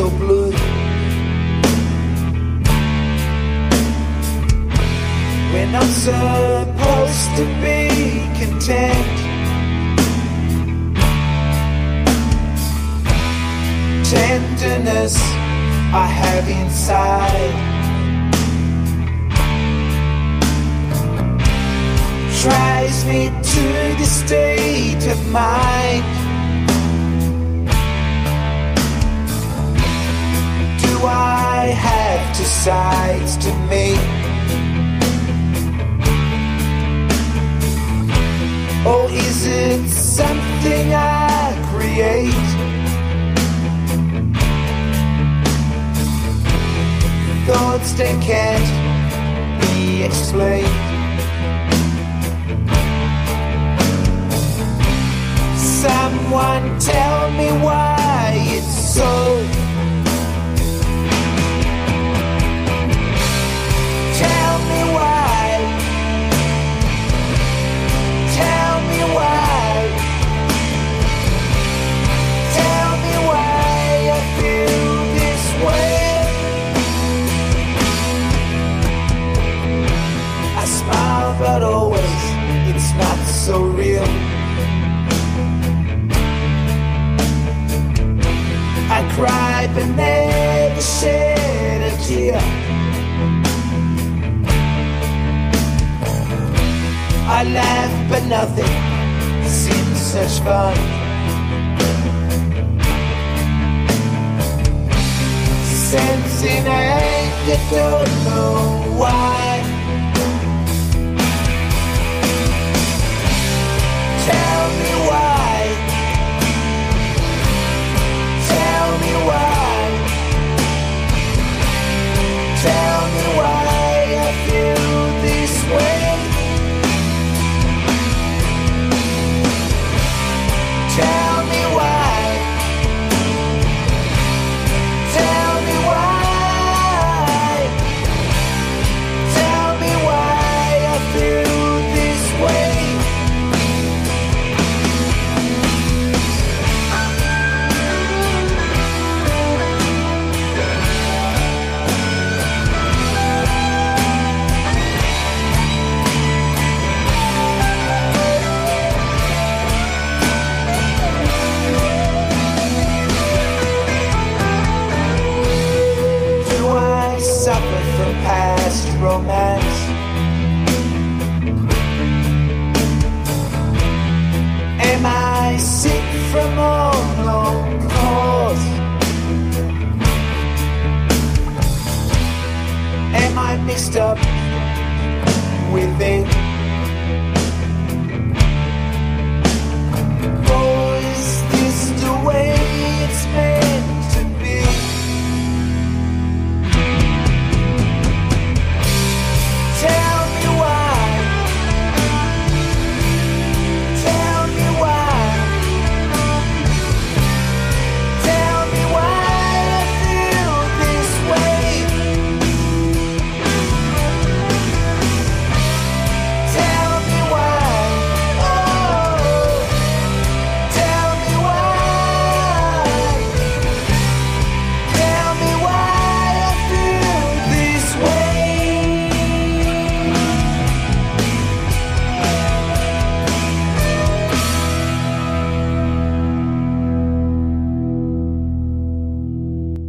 so blue. When I'm supposed to be content. Tenderness I have inside. Tries me to the state of mind. Sides to me? Or is it something I create? Thoughts that can't be explained. So real. I cried, but never shed a tear. I laughed, but nothing seemed such fun. Sensing anger, don't know why. tell past romance. Am I sick from all long calls? Am I mixed up with it?